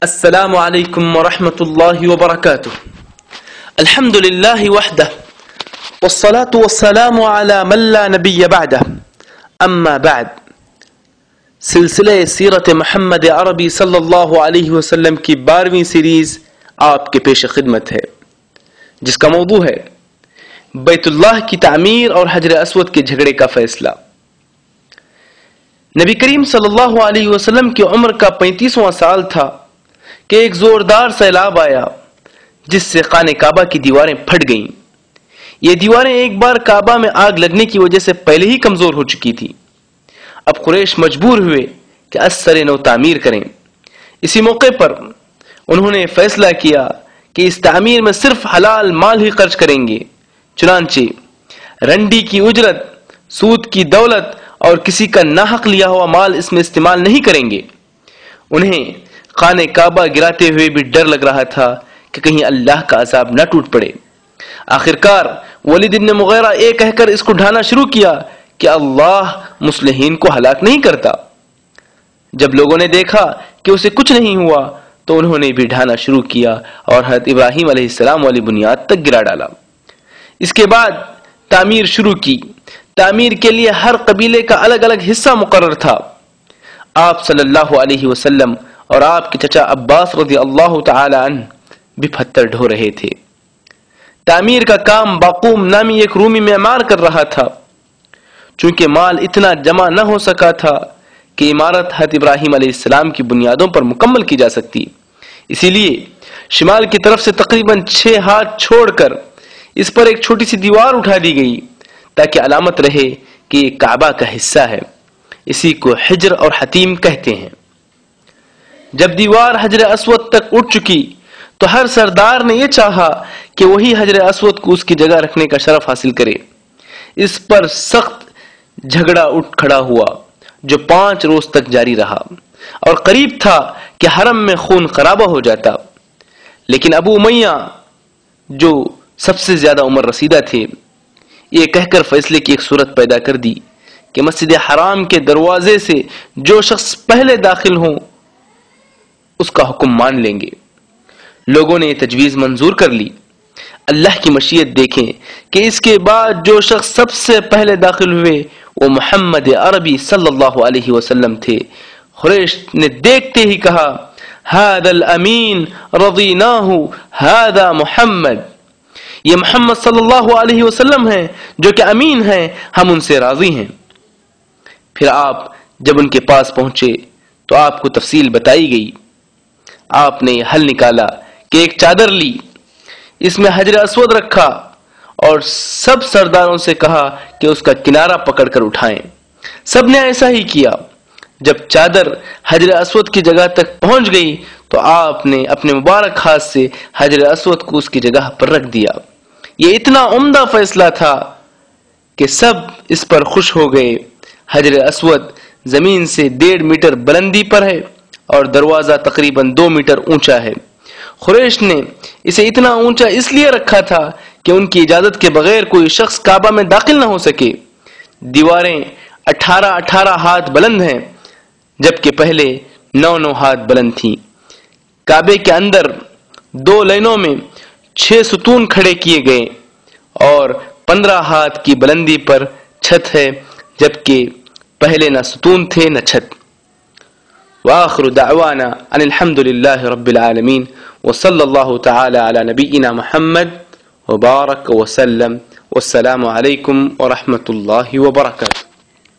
السلام عليكم ورحمة الله وبركاته. الحمد لله وحده، والصلاة والسلام على من لا نبي بعده. أما بعد سلسلہ سیرت محمد عربی صلی اللہ علیہ وسلم کی بارہویں سیریز آپ کے پیش خدمت ہے، جس کا موضوع ہے بیت اللہ کی تعمیر اور حجر اسود کے جھگڑے کا فیصلہ۔ نبی کریم صلی اللہ علیہ وسلم کی عمر کا پینتیسواں سال تھا۔ کہ ایک زوردار سیلاب آیا، جس سے خانہ کعبہ کی دیواریں پھٹ گئیں۔ یہ دیواریں ایک بار کعبہ میں آگ لگنے کی وجہ سے پہلے ہی کمزور ہو چکی تھی اب قریش مجبور ہوئے کہ اثر نو تعمیر کریں۔ اسی موقع پر انہوں نے فیصلہ کیا کہ اس تعمیر میں صرف حلال مال ہی خرچ کریں گے، چنانچہ رنڈی کی اجرت، سود کی دولت اور کسی کا ناحق لیا ہوا مال اس میں استعمال نہیں کریں گے۔ انہیں خانہ کعبہ گراتے ہوئے بھی ڈر لگ رہا تھا کہ کہیں اللہ کا عذاب نہ ٹوٹ پڑے۔ آخرکار ولید نے مغیرہ یہ کہہ کر اس کو ڈھانا شروع کیا کہ اللہ مسلحین کو ہلاک نہیں کرتا۔ جب لوگوں نے دیکھا کہ اسے کچھ نہیں ہوا تو انہوں نے بھی ڈھانا شروع کیا اور حضرت ابراہیم علیہ السلام والی بنیاد تک گرا ڈالا۔ اس کے بعد تعمیر شروع کی۔ تعمیر کے لیے ہر قبیلے کا الگ الگ حصہ مقرر تھا۔ آپ صلی اللہ علیہ وسلم اور آپ کے چچا عباس رضی اللہ تعالی عنہ بھی پتھر ڈھو رہے تھے۔ تعمیر کا کام باقوم نامی ایک رومی معمار کر رہا تھا۔ چونکہ مال اتنا جمع نہ ہو سکا تھا کہ عمارت حت ابراہیم علیہ السلام کی بنیادوں پر مکمل کی جا سکتی۔ اسی لیے شمال کی طرف سے تقریباً چھ ہاتھ چھوڑ کر اس پر ایک چھوٹی سی دیوار اٹھا دی گئی تاکہ علامت رہے کہ یہ کعبہ کا حصہ ہے۔ اسی کو حجر اور حتیم کہتے ہیں۔ جب دیوار حجر اسود تک اٹھ چکی، تو ہر سردار نے یہ چاہا کہ وہی حجر اسود کو اس کی جگہ رکھنے کا شرف حاصل کرے۔ اس پر سخت جھگڑا اٹھ کھڑا ہوا، جو پانچ روز تک جاری رہا۔ اور قریب تھا کہ حرم میں خون خرابہ ہو جاتا۔ لیکن ابو میاں جو سب سے زیادہ عمر رسیدہ تھے، یہ کہہ کر فیصلے کی ایک صورت پیدا کر دی کہ مسجد حرام کے دروازے سے جو شخص پہلے داخل ہوں اس کا حکم مان لیں گے۔ لوگوں نے یہ تجویز منظور کر لی۔ اللہ کی مشیت دیکھیں کہ اس کے بعد جو شخص سب سے پہلے داخل ہوئے، وہ محمد عربی صلی اللہ علیہ وسلم تھے۔ خریش نے دیکھتے ہی کہا هذا الامین رضیناہ هذا محمد۔ یہ محمد صلی اللہ علیہ وسلم ہیں جو کہ امین ہیں، ہم ان سے راضی ہیں۔ پھر آپ جب ان کے پاس پہنچے تو آپ کو تفصیل بتائی گئی۔ آپ نے حل نکالا کہ ایک چادر لی، اس میں حجر اسود رکھا اور سب سرداروں سے کہا کہ اس کا کنارہ پکڑ کر اٹھائیں۔ سب نے ایسا ہی کیا۔ جب چادر حجر اسود کی جگہ تک پہنچ گئی، تو آپ نے اپنے مبارک ہاتھ سے حجر اسود کو اس کی جگہ پر رکھ دیا۔ یہ اتنا عمدہ فیصلہ تھا کہ سب اس پر خوش ہو گئے۔ حجر اسود زمین سے ڈیڑھ میٹر بلندی پر ہے۔ اور دروازہ تقریباً دو میٹر اونچا ہے۔ خریش نے اسے اتنا اونچا اس لیے رکھا تھا کہ ان کی اجازت کے بغیر کوئی شخص کعبہ میں داخل نہ ہو سکے۔ دیواریں اٹھارہ اٹھارہ ہاتھ بلند ہیں، جبکہ پہلے نو نو ہاتھ بلند تھیں۔ کعبے کے اندر دو لائنوں میں چھ ستون کھڑے کیے گئے اور پندرہ ہاتھ کی بلندی پر چھت ہے، جبکہ پہلے نہ ستون تھے نہ چھت۔ وآخر دعوانا أن الحمد لله رب العالمين وصلى الله تعالى على نبينا محمد وبارك وسلم والسلام عليكم ورحمة الله وبركاته